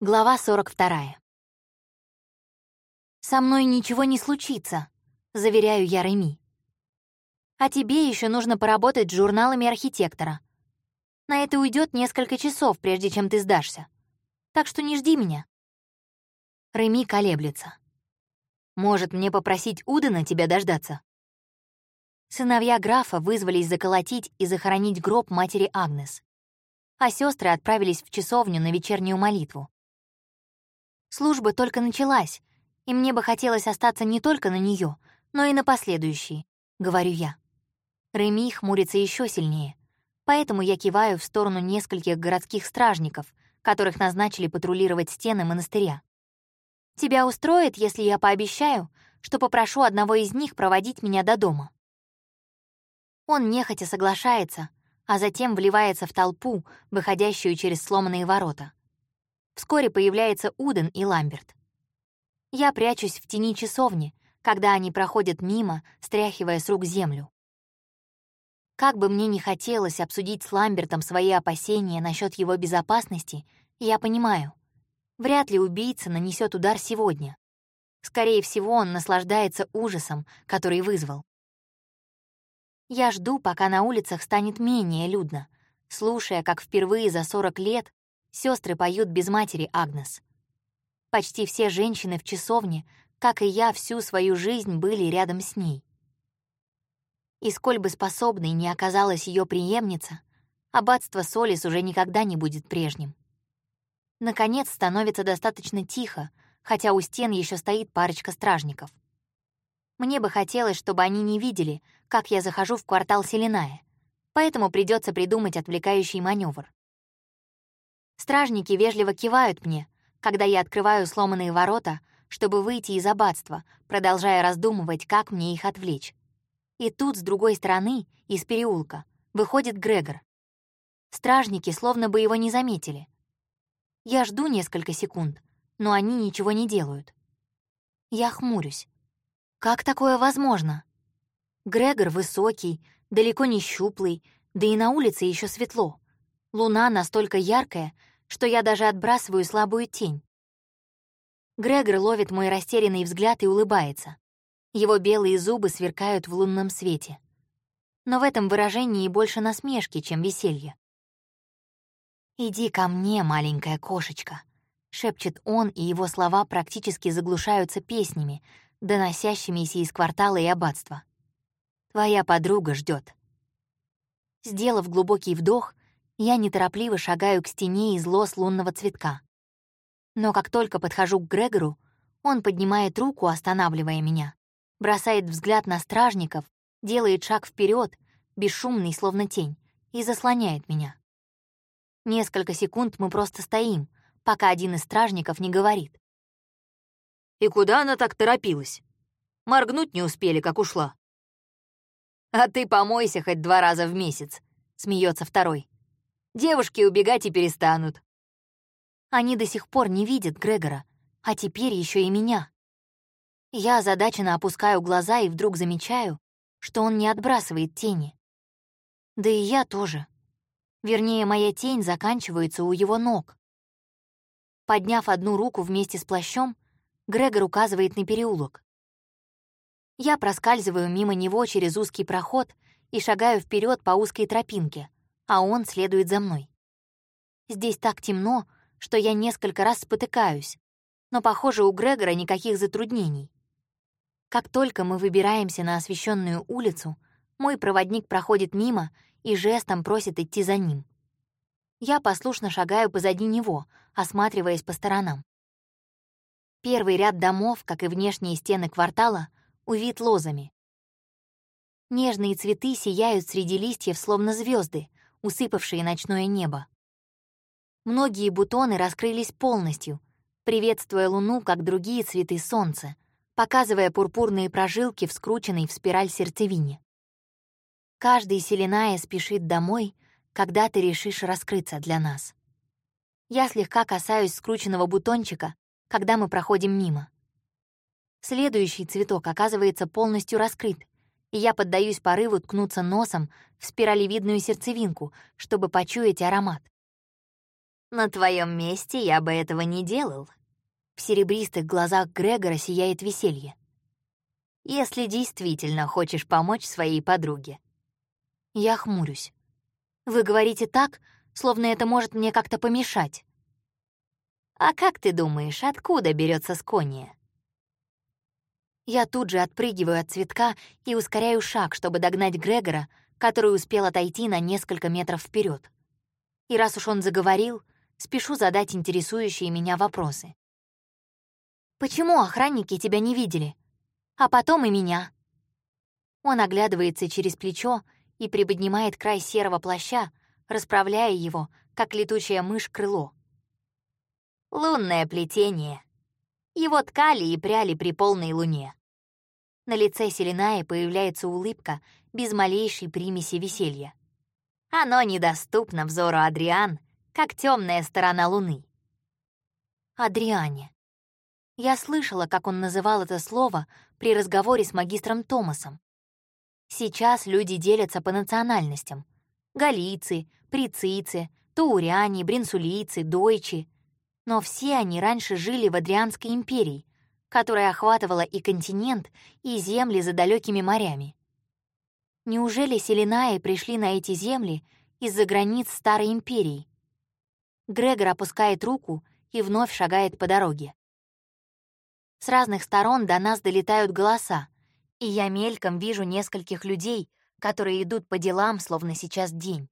Глава 42. «Со мной ничего не случится», — заверяю я Реми. «А тебе еще нужно поработать с журналами архитектора. На это уйдет несколько часов, прежде чем ты сдашься. Так что не жди меня». Реми колеблется. «Может, мне попросить Удена тебя дождаться?» Сыновья графа вызвались заколотить и захоронить гроб матери Агнес, а сестры отправились в часовню на вечернюю молитву. Служба только началась, и мне бы хотелось остаться не только на нее, но и на последующие, говорю я. Реми хмурится еще сильнее, поэтому я киваю в сторону нескольких городских стражников, которых назначили патрулировать стены монастыря. «Тебя устроит, если я пообещаю, что попрошу одного из них проводить меня до дома?» Он нехотя соглашается, а затем вливается в толпу, выходящую через сломанные ворота. Вскоре появляется Уден и Ламберт. Я прячусь в тени часовни, когда они проходят мимо, стряхивая с рук землю. Как бы мне ни хотелось обсудить с Ламбертом свои опасения насчет его безопасности, я понимаю, вряд ли убийца нанесет удар сегодня. Скорее всего, он наслаждается ужасом, который вызвал. Я жду, пока на улицах станет менее людно, слушая, как впервые за 40 лет Сестры поют без матери Агнес. Почти все женщины в часовне, как и я, всю свою жизнь были рядом с ней. И сколь бы способной не оказалась ее преемница, аббатство Солис уже никогда не будет прежним. Наконец становится достаточно тихо, хотя у стен еще стоит парочка стражников. Мне бы хотелось, чтобы они не видели, как я захожу в квартал Селиная, поэтому придется придумать отвлекающий маневр. Стражники вежливо кивают мне, когда я открываю сломанные ворота, чтобы выйти из аббатства, продолжая раздумывать, как мне их отвлечь. И тут, с другой стороны, из переулка, выходит Грегор. Стражники словно бы его не заметили. Я жду несколько секунд, но они ничего не делают. Я хмурюсь. Как такое возможно? Грегор высокий, далеко не щуплый, да и на улице еще светло. Луна настолько яркая, что я даже отбрасываю слабую тень. Грегор ловит мой растерянный взгляд и улыбается. Его белые зубы сверкают в лунном свете. Но в этом выражении больше насмешки, чем веселье. «Иди ко мне, маленькая кошечка», — шепчет он, и его слова практически заглушаются песнями, доносящимися из квартала и аббатства. «Твоя подруга ждет. Сделав глубокий вдох, я неторопливо шагаю к стене из лос лунного цветка. Но как только подхожу к Грегору, он поднимает руку, останавливая меня, бросает взгляд на стражников, делает шаг вперед, бесшумный, словно тень, и заслоняет меня. Несколько секунд мы просто стоим, пока один из стражников не говорит. «И куда она так торопилась? Моргнуть не успели, как ушла». «А ты помойся хоть два раза в месяц», — смеется второй девушки убегать и перестанут. Они до сих пор не видят Грегора, а теперь еще и меня. Я озадаченно опускаю глаза и вдруг замечаю, что он не отбрасывает тени. Да и я тоже. Вернее, моя тень заканчивается у его ног. Подняв одну руку вместе с плащом, Грегор указывает на переулок. Я проскальзываю мимо него через узкий проход и шагаю вперед по узкой тропинке, а он следует за мной. Здесь так темно, что я несколько раз спотыкаюсь, но, похоже, у Грегора никаких затруднений. Как только мы выбираемся на освещенную улицу, мой проводник проходит мимо и жестом просит идти за ним. Я послушно шагаю позади него, осматриваясь по сторонам. Первый ряд домов, как и внешние стены квартала, увит лозами. Нежные цветы сияют среди листьев, словно звезды, усыпавшие ночное небо. Многие бутоны раскрылись полностью, приветствуя луну, как другие цветы солнца, показывая пурпурные прожилки в скрученной в спираль сердцевине. Каждый селеная спешит домой, когда ты решишь раскрыться для нас. Я слегка касаюсь скрученного бутончика, когда мы проходим мимо. Следующий цветок оказывается полностью раскрыт, и я поддаюсь порыву ткнуться носом в спиралевидную сердцевинку, чтобы почуять аромат. На твоем месте я бы этого не делал. В серебристых глазах Грегора сияет веселье. Если действительно хочешь помочь своей подруге. Я хмурюсь. Вы говорите так, словно это может мне как-то помешать. А как ты думаешь, откуда берется скония? Я тут же отпрыгиваю от цветка и ускоряю шаг, чтобы догнать Грегора, который успел отойти на несколько метров вперед. И раз уж он заговорил, спешу задать интересующие меня вопросы. «Почему охранники тебя не видели? А потом и меня?» Он оглядывается через плечо и приподнимает край серого плаща, расправляя его, как летучая мышь крыло. Лунное плетение. Его ткали и пряли при полной луне. На лице Селинаи появляется улыбка без малейшей примеси веселья. Оно недоступно взору Адриан, как темная сторона Луны. Адриане. Я слышала, как он называл это слово при разговоре с магистром Томасом. Сейчас люди делятся по национальностям. Галийцы, прицийцы, тауряне, бринсулийцы, дойчи — но все они раньше жили в Адрианской империи, которая охватывала и континент, и земли за далекими морями. Неужели Селенаи пришли на эти земли из-за границ Старой империи? Грегор опускает руку и вновь шагает по дороге. С разных сторон до нас долетают голоса, и я мельком вижу нескольких людей, которые идут по делам, словно сейчас день.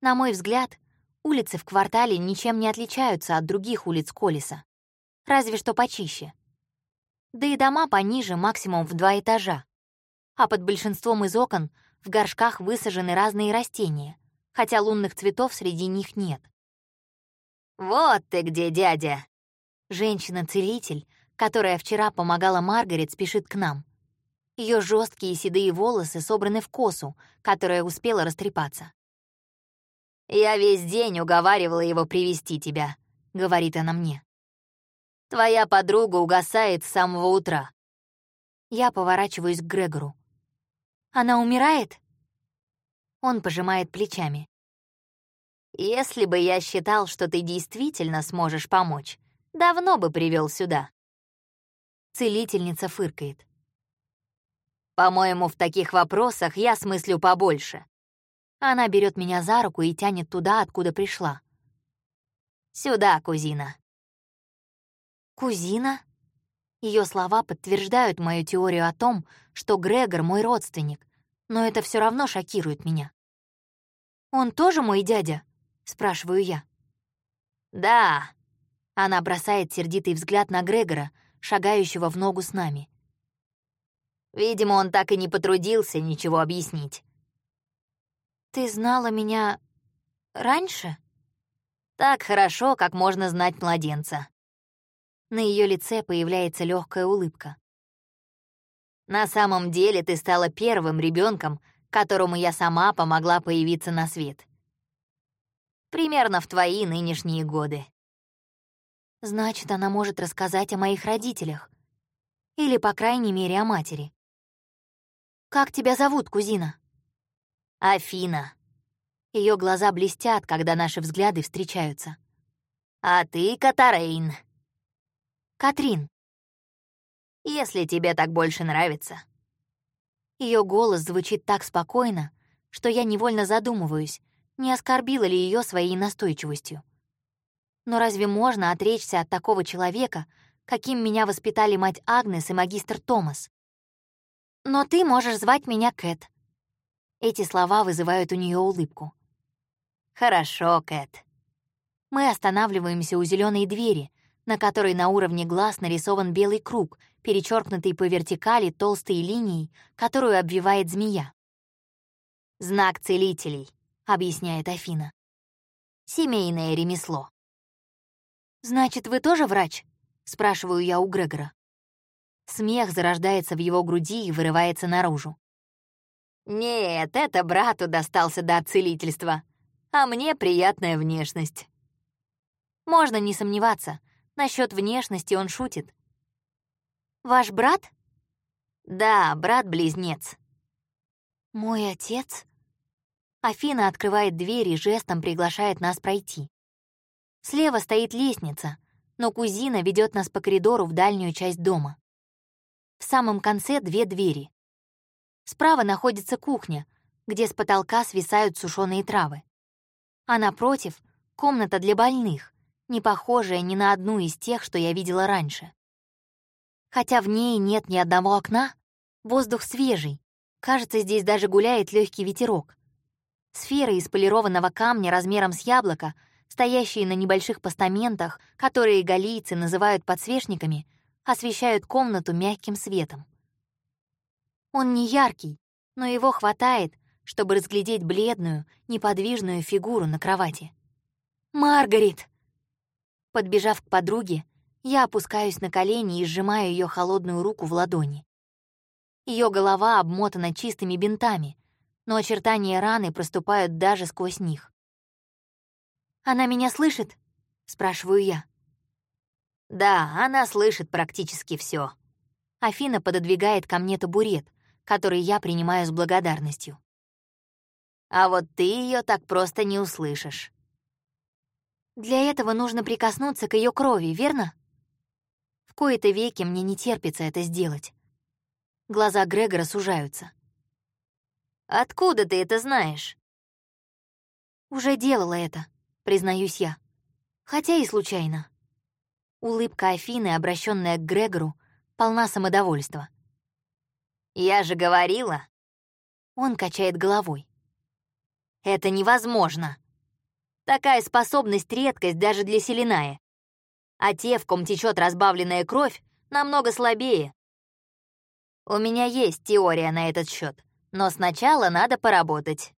На мой взгляд, Улицы в квартале ничем не отличаются от других улиц Колеса. Разве что почище. Да и дома пониже, максимум в два этажа. А под большинством из окон в горшках высажены разные растения, хотя лунных цветов среди них нет. «Вот ты где, дядя!» Женщина-целитель, которая вчера помогала Маргарет, спешит к нам. Ее жесткие седые волосы собраны в косу, которая успела растрепаться. «Я весь день уговаривала его привести тебя», — говорит она мне. «Твоя подруга угасает с самого утра». Я поворачиваюсь к Грегору. «Она умирает?» Он пожимает плечами. «Если бы я считал, что ты действительно сможешь помочь, давно бы привел сюда». Целительница фыркает. «По-моему, в таких вопросах я смыслю побольше. Она берет меня за руку и тянет туда, откуда пришла. «Сюда, кузина». «Кузина?» Ее слова подтверждают мою теорию о том, что Грегор мой родственник, но это все равно шокирует меня. «Он тоже мой дядя?» — спрашиваю я. «Да». Она бросает сердитый взгляд на Грегора, шагающего в ногу с нами. Видимо, он так и не потрудился ничего объяснить. «Ты знала меня раньше?» «Так хорошо, как можно знать младенца». На ее лице появляется легкая улыбка. «На самом деле ты стала первым ребенком, которому я сама помогла появиться на свет. Примерно в твои нынешние годы». «Значит, она может рассказать о моих родителях. Или, по крайней мере, о матери. Как тебя зовут, кузина?» Афина. Ее глаза блестят, когда наши взгляды встречаются. А ты Катарейн. Катрин. Если тебе так больше нравится. Ее голос звучит так спокойно, что я невольно задумываюсь, не оскорбила ли ее своей настойчивостью. Но разве можно отречься от такого человека, каким меня воспитали мать Агнес и магистр Томас? Но ты можешь звать меня Кэт, эти слова вызывают у нее улыбку. «Хорошо, Кэт». Мы останавливаемся у зеленой двери, на которой на уровне глаз нарисован белый круг, перечеркнутый по вертикали толстой линией, которую обвивает змея. «Знак целителей», — объясняет Афина. «Семейное ремесло». «Значит, вы тоже врач?» — спрашиваю я у Грегора. Смех зарождается в его груди и вырывается наружу. Нет, это брату достался дар целительства, а мне приятная внешность. Можно не сомневаться, насчет внешности он шутит. Ваш брат? Да, брат-близнец. Мой отец? Афина открывает дверь и жестом приглашает нас пройти. Слева стоит лестница, но кузина ведет нас по коридору в дальнюю часть дома. В самом конце две двери. Справа находится кухня, где с потолка свисают сушеные травы. А напротив — комната для больных, не похожая ни на одну из тех, что я видела раньше. Хотя в ней нет ни одного окна, воздух свежий, кажется, здесь даже гуляет легкий ветерок. Сферы из полированного камня размером с яблоко, стоящие на небольших постаментах, которые галийцы называют подсвечниками, освещают комнату мягким светом. Он не яркий, но его хватает, чтобы разглядеть бледную, неподвижную фигуру на кровати. «Маргарет!» Подбежав к подруге, я опускаюсь на колени и сжимаю ее холодную руку в ладони. Ее голова обмотана чистыми бинтами, но очертания раны проступают даже сквозь них. «Она меня слышит?» — спрашиваю я. «Да, она слышит практически все. Афина пододвигает ко мне табурет, который я принимаю с благодарностью. «А вот ты ее так просто не услышишь». «Для этого нужно прикоснуться к ее крови, верно?» В кои-то веки мне не терпится это сделать. Глаза Грегора сужаются. Откуда ты это знаешь?» «Уже делала это», — признаюсь я. Хотя и случайно. Улыбка Афины, обращенная к Грегору, полна самодовольства. «Я же говорила!» Он качает головой. «Это невозможно. Такая способность — редкость даже для Селиная. А те, в ком течет разбавленная кровь, намного слабее. У меня есть теория на этот счет. Но сначала надо поработать».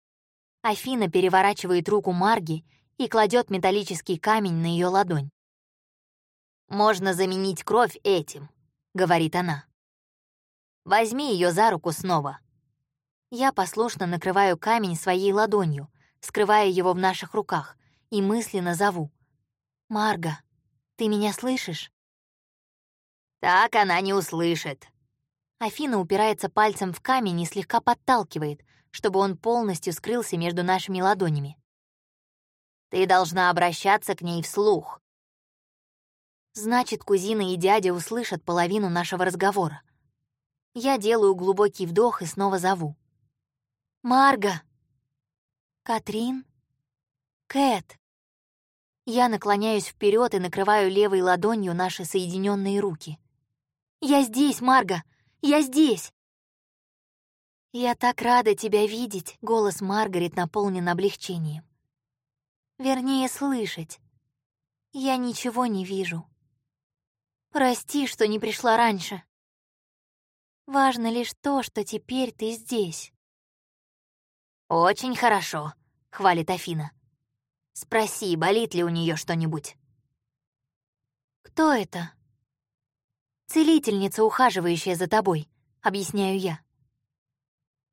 Афина переворачивает руку Марги и кладет металлический камень на ее ладонь. «Можно заменить кровь этим», — говорит она. «Возьми ее за руку снова». Я послушно накрываю камень своей ладонью, скрывая его в наших руках, и мысленно зову. «Марга, ты меня слышишь?» «Так она не услышит», Афина упирается пальцем в камень и слегка подталкивает, чтобы он полностью скрылся между нашими ладонями. «Ты должна обращаться к ней вслух». Значит, кузина и дядя услышат половину нашего разговора. Я делаю глубокий вдох и снова зову. «Марга!» «Катрин?» «Кэт!» Я наклоняюсь вперед и накрываю левой ладонью наши соединенные руки. «Я здесь, Марга! Я здесь!» «Я так рада тебя видеть», — голос Маргарет наполнен облегчением. «Вернее, слышать. Я ничего не вижу. Прости, что не пришла раньше. Важно лишь то, что теперь ты здесь». «Очень хорошо», — хвалит Афина. «Спроси, болит ли у нее что-нибудь». «Кто это?» Целительница, ухаживающая за тобой, объясняю я.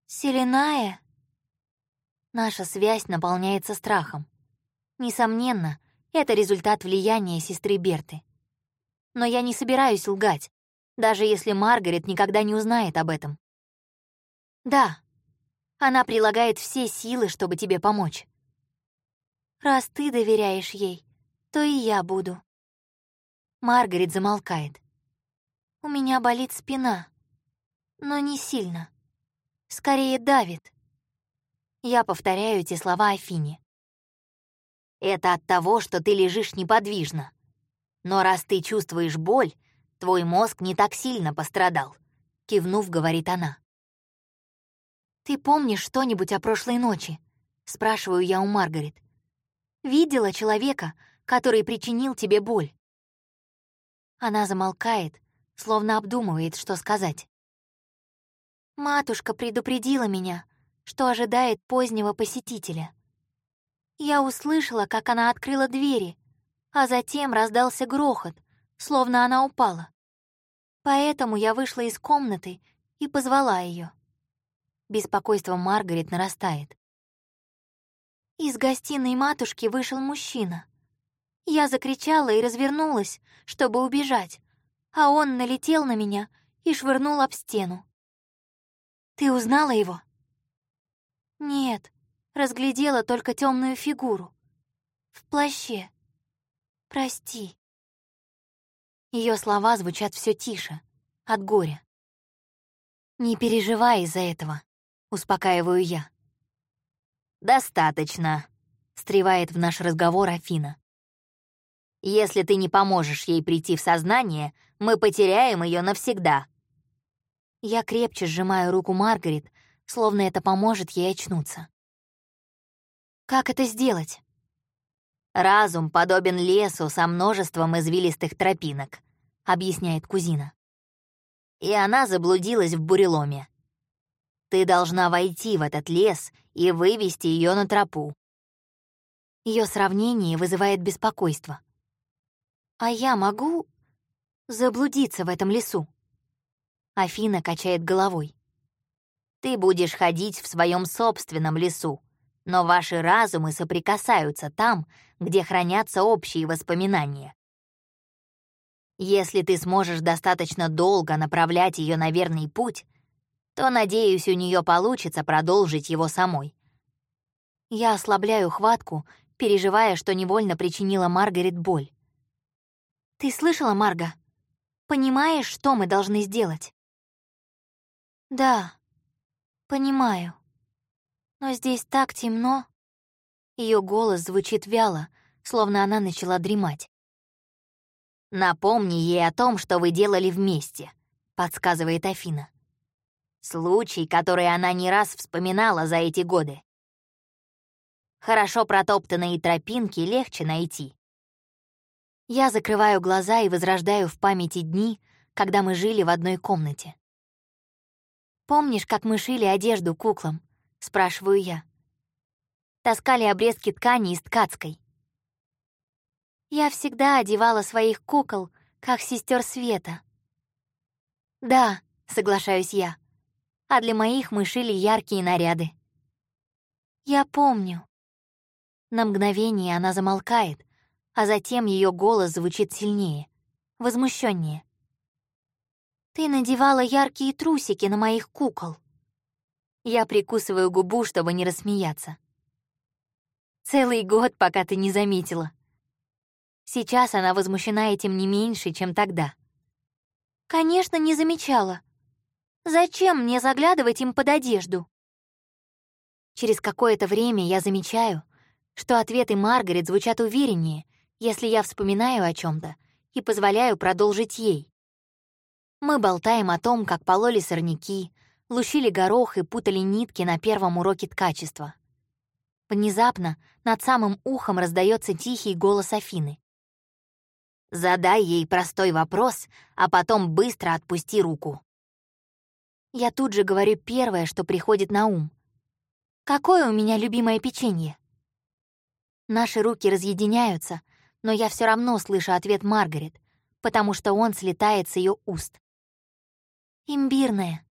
Селеная? Наша связь наполняется страхом. Несомненно, это результат влияния сестры Берты. Но я не собираюсь лгать, даже если Маргарет никогда не узнает об этом. Да, она прилагает все силы, чтобы тебе помочь. Раз ты доверяешь ей, то и я буду. Маргарет замолкает. У меня болит спина, но не сильно. Скорее давит. Я повторяю эти слова Афине. Это от того, что ты лежишь неподвижно. Но раз ты чувствуешь боль, твой мозг не так сильно пострадал, кивнув, говорит она. Ты помнишь что-нибудь о прошлой ночи? спрашиваю я у Маргарет. Видела человека, который причинил тебе боль? Она замолкает, словно обдумывает, что сказать. Матушка предупредила меня, что ожидает позднего посетителя. Я услышала, как она открыла двери, а затем раздался грохот, словно она упала. Поэтому я вышла из комнаты и позвала ее. Беспокойство Маргарет нарастает. Из гостиной матушки вышел мужчина. Я закричала и развернулась, чтобы убежать, а он налетел на меня и швырнул об стену. «Ты узнала его?» «Нет, разглядела только темную фигуру. В плаще. Прости. Ее слова звучат все тише, от горя. Не переживай из-за этого, успокаиваю я. Достаточно, встревает в наш разговор Афина. Если ты не поможешь ей прийти в сознание, мы потеряем ее навсегда. Я крепче сжимаю руку Маргарет, словно это поможет ей очнуться. Как это сделать? Разум подобен лесу со множеством извилистых тропинок, объясняет кузина. И она заблудилась в буреломе. Ты должна войти в этот лес и вывести ее на тропу. Ее сравнение вызывает беспокойство. А я могу заблудиться в этом лесу? Афина качает головой. Ты будешь ходить в своем собственном лесу, но ваши разумы соприкасаются там, где хранятся общие воспоминания. Если ты сможешь достаточно долго направлять ее на верный путь, то, надеюсь, у нее получится продолжить его самой. Я ослабляю хватку, переживая, что невольно причинила Маргарет боль. «Ты слышала, Марга? Понимаешь, что мы должны сделать?» «Да, понимаю. Но здесь так темно». Ее голос звучит вяло, словно она начала дремать. «Напомни ей о том, что вы делали вместе», — подсказывает Афина. Случай, который она не раз вспоминала за эти годы. Хорошо протоптанные тропинки легче найти. Я закрываю глаза и возрождаю в памяти дни, когда мы жили в одной комнате. «Помнишь, как мы шили одежду куклам?» — спрашиваю я. Таскали обрезки ткани из ткацкой. Я всегда одевала своих кукол, как сестер Света. Да, соглашаюсь я. А для моих мы шили яркие наряды. Я помню. На мгновение она замолкает, а затем ее голос звучит сильнее, возмущеннее. Ты надевала яркие трусики на моих кукол. Я прикусываю губу, чтобы не рассмеяться. Целый год, пока ты не заметила. Сейчас она возмущена этим не меньше, чем тогда. Конечно, не замечала. Зачем мне заглядывать им под одежду? Через какое-то время я замечаю, что ответы Маргарет звучат увереннее, если я вспоминаю о чем то и позволяю продолжить ей. Мы болтаем о том, как пололи сорняки, лущили горох и путали нитки на первом уроке ткачества. Внезапно над самым ухом раздается тихий голос Афины. «Задай ей простой вопрос, а потом быстро отпусти руку». Я тут же говорю первое, что приходит на ум. «Какое у меня любимое печенье?» Наши руки разъединяются, но я все равно слышу ответ Маргарет, потому что он слетает с ее уст. Имбирное.